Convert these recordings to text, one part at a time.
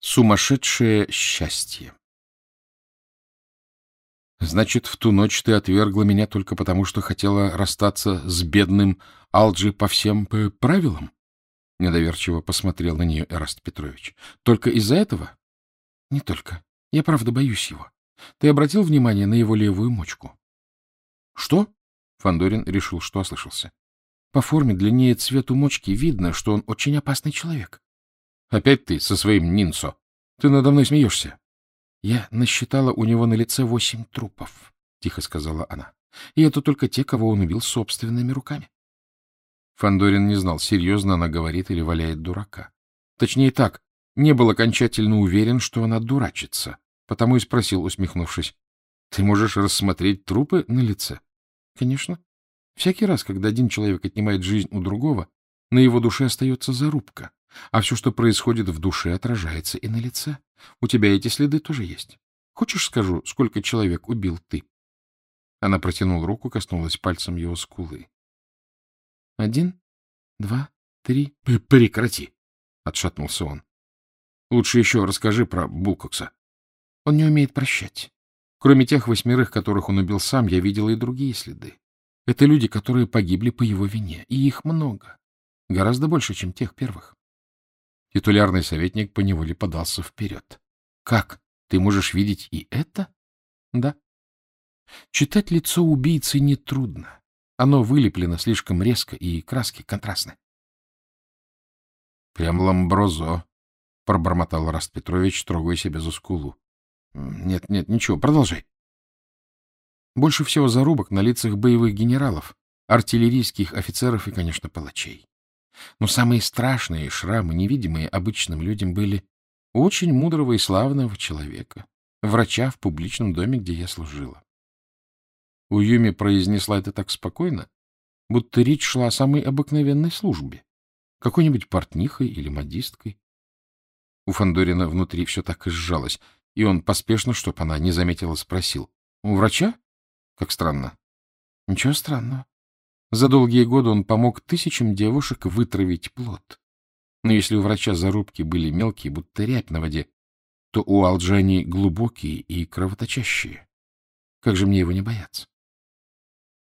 Сумасшедшее счастье. Значит, в ту ночь ты отвергла меня только потому, что хотела расстаться с бедным Алджи по всем правилам? Недоверчиво посмотрел на нее Эраст Петрович. Только из-за этого? Не только. Я правда боюсь его. Ты обратил внимание на его левую мочку? Что? Фандорин решил, что ослышался. По форме, длиннее цвету мочки видно, что он очень опасный человек. Опять ты со своим Нинсо. Ты надо мной смеешься. Я насчитала у него на лице восемь трупов, — тихо сказала она. И это только те, кого он убил собственными руками. Фандорин не знал, серьезно она говорит или валяет дурака. Точнее так, не был окончательно уверен, что она дурачится, потому и спросил, усмехнувшись. — Ты можешь рассмотреть трупы на лице? — Конечно. Всякий раз, когда один человек отнимает жизнь у другого, на его душе остается зарубка, а все, что происходит в душе, отражается и на лице. У тебя эти следы тоже есть. Хочешь, скажу, сколько человек убил ты? Она протянула руку, коснулась пальцем его скулы. — Один, два, три. — Прекрати! — отшатнулся он. — Лучше еще расскажи про Булкокса. Он не умеет прощать. Кроме тех восьмерых, которых он убил сам, я видела и другие следы. Это люди, которые погибли по его вине, и их много. Гораздо больше, чем тех первых. Титулярный советник поневоле подался вперед. — Как? Ты можешь видеть и это? — Да. Читать лицо убийцы нетрудно. Оно вылеплено слишком резко, и краски контрастны. — Прям ламброзо, — пробормотал Раст Петрович, трогая себя за скулу. — Нет, нет, ничего, продолжай. Больше всего зарубок на лицах боевых генералов, артиллерийских офицеров и, конечно, палачей. Но самые страшные шрамы, невидимые обычным людям, были очень мудрого и славного человека, врача в публичном доме, где я служила. Уюми произнесла это так спокойно, будто речь шла о самой обыкновенной службе, какой-нибудь портнихой или модисткой. У Фандорина внутри все так и сжалось, и он поспешно, чтоб она не заметила, спросил. — У врача? Как странно. — Ничего странного. За долгие годы он помог тысячам девушек вытравить плод. Но если у врача зарубки были мелкие, будто рябь на воде, то у Алджани глубокие и кровоточащие. Как же мне его не бояться?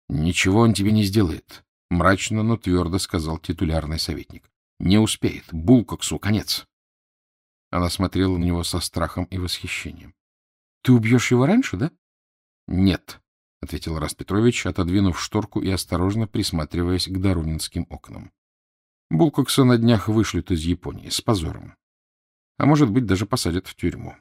— Ничего он тебе не сделает, — мрачно, но твердо сказал титулярный советник. — Не успеет. Булкоксу конец. Она смотрела на него со страхом и восхищением. — Ты убьешь его раньше, да? — Нет, — ответил Рас Петрович, отодвинув шторку и осторожно присматриваясь к Дарунинским окнам. Булкокса на днях вышлют из Японии с позором. А может быть, даже посадят в тюрьму.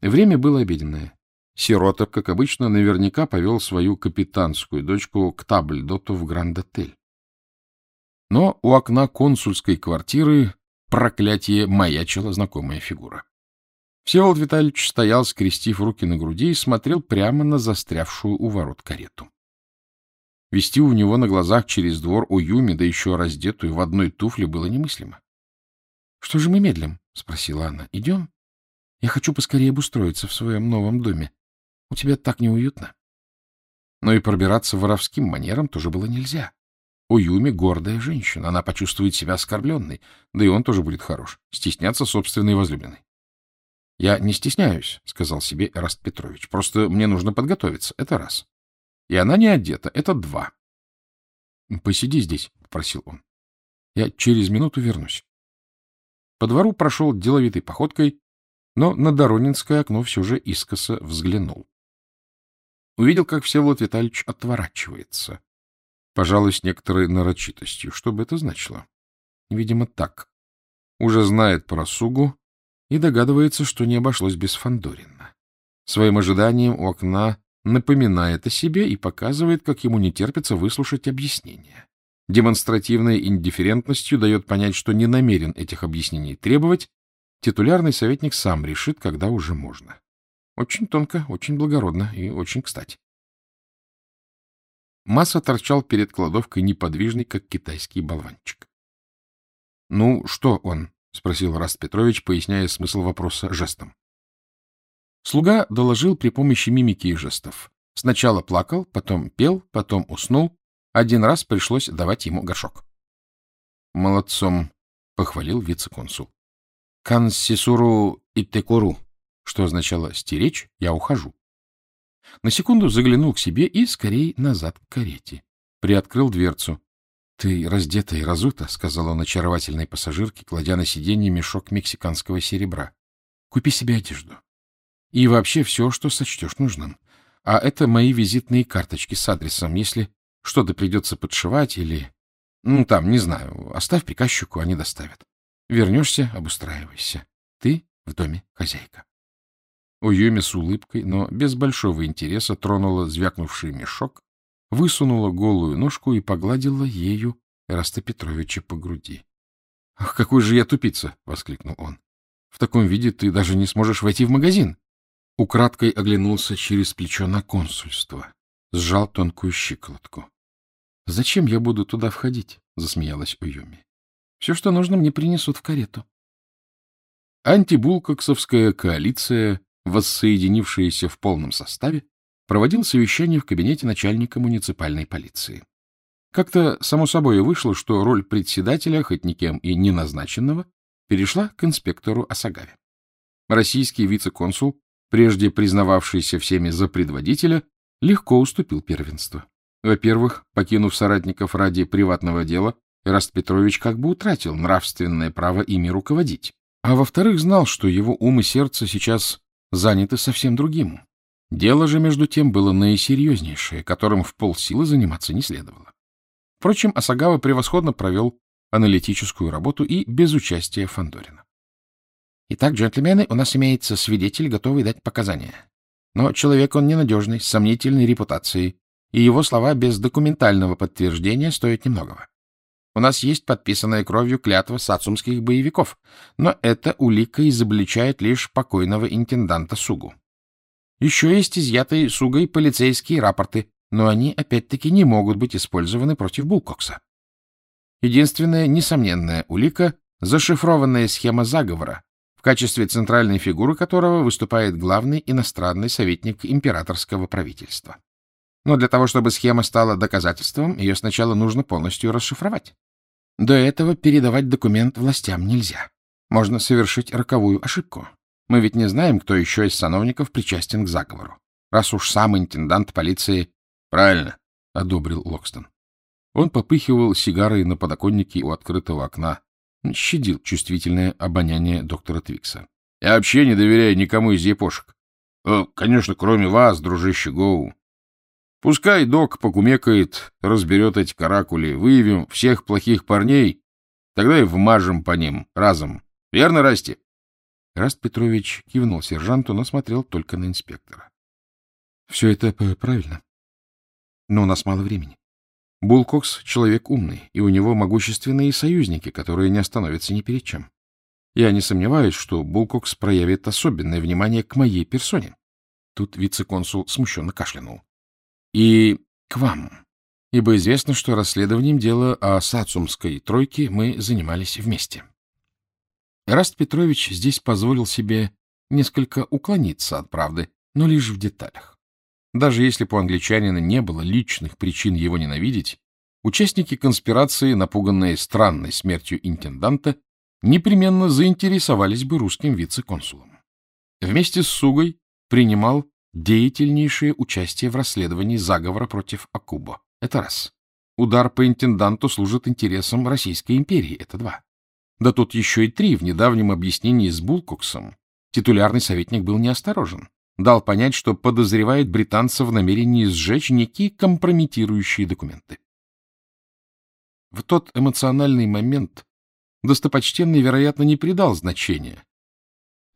Время было обеденное. Сиротов, как обычно, наверняка повел свою капитанскую дочку к табльдоту в Гранд-отель. Но у окна консульской квартиры проклятие маячила знакомая фигура. Всеволод Витальевич стоял, скрестив руки на груди, и смотрел прямо на застрявшую у ворот карету. Вести у него на глазах через двор Уюми, да еще раздетую в одной туфле, было немыслимо. — Что же мы медлим? — спросила она. — Идем? Я хочу поскорее обустроиться в своем новом доме. У тебя так неуютно. Но и пробираться воровским манером тоже было нельзя. Уюми — гордая женщина, она почувствует себя оскорбленной, да и он тоже будет хорош, стесняться собственной возлюбленной. — Я не стесняюсь, — сказал себе Эраст Петрович. — Просто мне нужно подготовиться. Это раз. И она не одета. Это два. — Посиди здесь, — попросил он. — Я через минуту вернусь. По двору прошел деловитой походкой, но на Доронинское окно все же искоса взглянул. Увидел, как Всеволод Витальевич отворачивается. Пожалуй, с некоторой нарочитостью. Что бы это значило? Видимо, так. Уже знает про Сугу, и догадывается, что не обошлось без Фандорина. Своим ожиданием у окна напоминает о себе и показывает, как ему не терпится выслушать объяснения. Демонстративной индифферентностью дает понять, что не намерен этих объяснений требовать, титулярный советник сам решит, когда уже можно. Очень тонко, очень благородно и очень кстати. Масса торчал перед кладовкой неподвижный, как китайский болванчик. — Ну, что он? — спросил Раст Петрович, поясняя смысл вопроса жестом. Слуга доложил при помощи мимики и жестов. Сначала плакал, потом пел, потом уснул. Один раз пришлось давать ему горшок. — Молодцом, — похвалил вице-консул. «Канссисуру итекуру», что означало «стеречь, я ухожу». На секунду заглянул к себе и скорее назад к карете. Приоткрыл дверцу. — Ты раздета и разута, — сказал он очаровательной пассажирке, кладя на сиденье мешок мексиканского серебра. — Купи себе одежду. И вообще все, что сочтешь нужным. А это мои визитные карточки с адресом. Если что-то придется подшивать или... Ну, там, не знаю, оставь приказчику, они доставят. Вернешься, обустраивайся. Ты в доме хозяйка. Уюми с улыбкой, но без большого интереса тронула звякнувший мешок, высунула голую ножку и погладила ею Эраста Петровича по груди. — Ах, какой же я тупица! — воскликнул он. — В таком виде ты даже не сможешь войти в магазин. Украдкой оглянулся через плечо на консульство, сжал тонкую щиколотку. — Зачем я буду туда входить? — засмеялась Уюми. — Все, что нужно, мне принесут в карету. Антибулкоксовская коалиция, воссоединившаяся в полном составе, проводил совещание в кабинете начальника муниципальной полиции. Как-то само собой вышло, что роль председателя, хоть никем и не назначенного, перешла к инспектору Асагаве. Российский вице-консул, прежде признававшийся всеми за предводителя, легко уступил первенство. Во-первых, покинув соратников ради приватного дела, Эраст Петрович как бы утратил нравственное право ими руководить. А во-вторых, знал, что его ум и сердце сейчас заняты совсем другим. Дело же, между тем, было наисерьезнейшее, которым в полсилы заниматься не следовало. Впрочем, Асагава превосходно провел аналитическую работу и без участия Фандорина. Итак, джентльмены, у нас имеется свидетель, готовый дать показания. Но человек он ненадежный, с сомнительной репутацией, и его слова без документального подтверждения стоят немногого. У нас есть подписанная кровью клятва сацумских боевиков, но эта улика изобличает лишь покойного интенданта Сугу. Еще есть изъятые Сугой полицейские рапорты, но они, опять-таки, не могут быть использованы против Булкокса. Единственная несомненная улика — зашифрованная схема заговора, в качестве центральной фигуры которого выступает главный иностранный советник императорского правительства. Но для того, чтобы схема стала доказательством, ее сначала нужно полностью расшифровать. До этого передавать документ властям нельзя. Можно совершить роковую ошибку. Мы ведь не знаем, кто еще из сановников причастен к заговору. Раз уж сам интендант полиции... — Правильно, — одобрил Локстон. Он попыхивал сигарой на подоконнике у открытого окна, щадил чувствительное обоняние доктора Твикса. — Я вообще не доверяю никому из епошек. Э, конечно, кроме вас, дружище Гоу. Пускай док покумекает, разберет эти каракули, выявим всех плохих парней, тогда и вмажем по ним разом. Верно, Расти? Раст Петрович кивнул сержанту, но смотрел только на инспектора. — Все это правильно. Но у нас мало времени. Булкокс — человек умный, и у него могущественные союзники, которые не остановятся ни перед чем. Я не сомневаюсь, что Булкокс проявит особенное внимание к моей персоне. Тут вице-консул смущенно кашлянул. И к вам, ибо известно, что расследованием дела о Сацумской тройке мы занимались вместе. Раст Петрович здесь позволил себе несколько уклониться от правды, но лишь в деталях. Даже если бы у англичанина не было личных причин его ненавидеть, участники конспирации, напуганные странной смертью интенданта, непременно заинтересовались бы русским вице-консулом. Вместе с Сугой принимал деятельнейшее участие в расследовании заговора против Акубо. Это раз. Удар по интенданту служит интересам Российской империи. Это два. Да тут еще и три. В недавнем объяснении с Булкоксом титулярный советник был неосторожен. Дал понять, что подозревает британца в намерении сжечь некие компрометирующие документы. В тот эмоциональный момент достопочтенный, вероятно, не придал значения,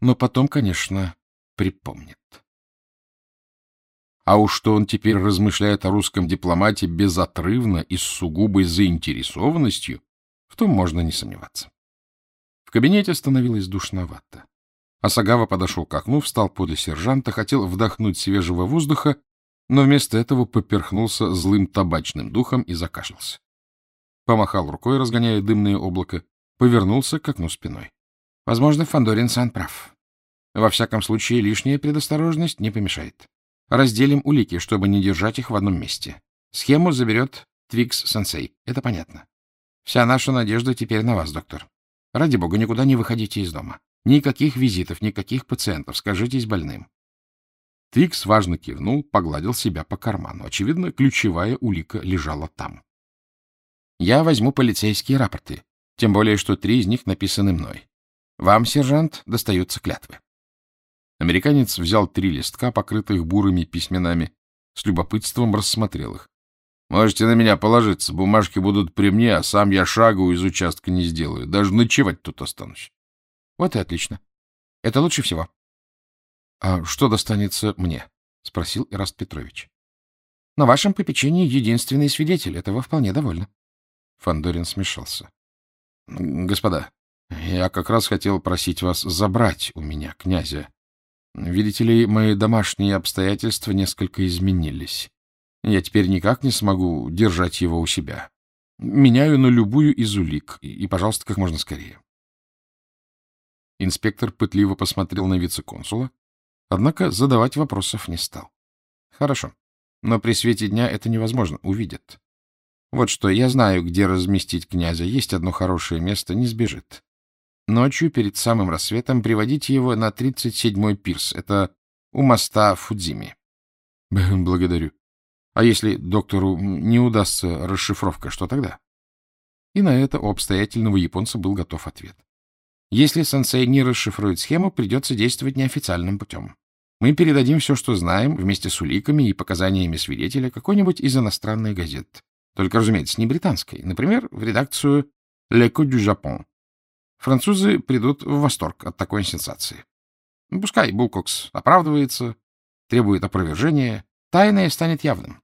но потом, конечно, припомнит. А уж что он теперь размышляет о русском дипломате безотрывно и с сугубой заинтересованностью, в том можно не сомневаться. Кабинете становилось душновато. Асагава подошел к окну, встал подле сержанта, хотел вдохнуть свежего воздуха, но вместо этого поперхнулся злым табачным духом и закашлялся. Помахал рукой, разгоняя дымное облако, повернулся к окну спиной. Возможно, Фандорин сан прав. Во всяком случае, лишняя предосторожность не помешает. Разделим улики, чтобы не держать их в одном месте. Схему заберет Твигс-сенсей. Это понятно. Вся наша надежда теперь на вас, доктор. Ради бога, никуда не выходите из дома. Никаких визитов, никаких пациентов. Скажитесь больным. Твигс важно кивнул, погладил себя по карману. Очевидно, ключевая улика лежала там. Я возьму полицейские рапорты, тем более, что три из них написаны мной. Вам, сержант, достаются клятвы. Американец взял три листка, покрытых бурыми письменами, с любопытством рассмотрел их. Можете на меня положиться, бумажки будут при мне, а сам я шагу из участка не сделаю. Даже ночевать тут останусь. Вот и отлично. Это лучше всего. — А что достанется мне? — спросил Ираст Петрович. — На вашем попечении единственный свидетель. Этого вполне довольно. Фандорин смешался. — Господа, я как раз хотел просить вас забрать у меня князя. Видите ли, мои домашние обстоятельства несколько изменились. Я теперь никак не смогу держать его у себя. Меняю на любую из улик, и, и пожалуйста, как можно скорее. Инспектор пытливо посмотрел на вице-консула, однако задавать вопросов не стал. Хорошо, но при свете дня это невозможно, увидят. Вот что, я знаю, где разместить князя, есть одно хорошее место, не сбежит. Ночью, перед самым рассветом, приводите его на 37-й пирс, это у моста Фудзими. Благодарю. А если доктору не удастся расшифровка, что тогда? И на это у обстоятельного японца был готов ответ. Если сенсей не расшифрует схему, придется действовать неофициальным путем. Мы передадим все, что знаем, вместе с уликами и показаниями свидетеля какой-нибудь из иностранной газет. Только, разумеется, не британской. Например, в редакцию «L'Echo du Japon». Французы придут в восторг от такой сенсации. Пускай Булкокс оправдывается, требует опровержения, тайное станет явным.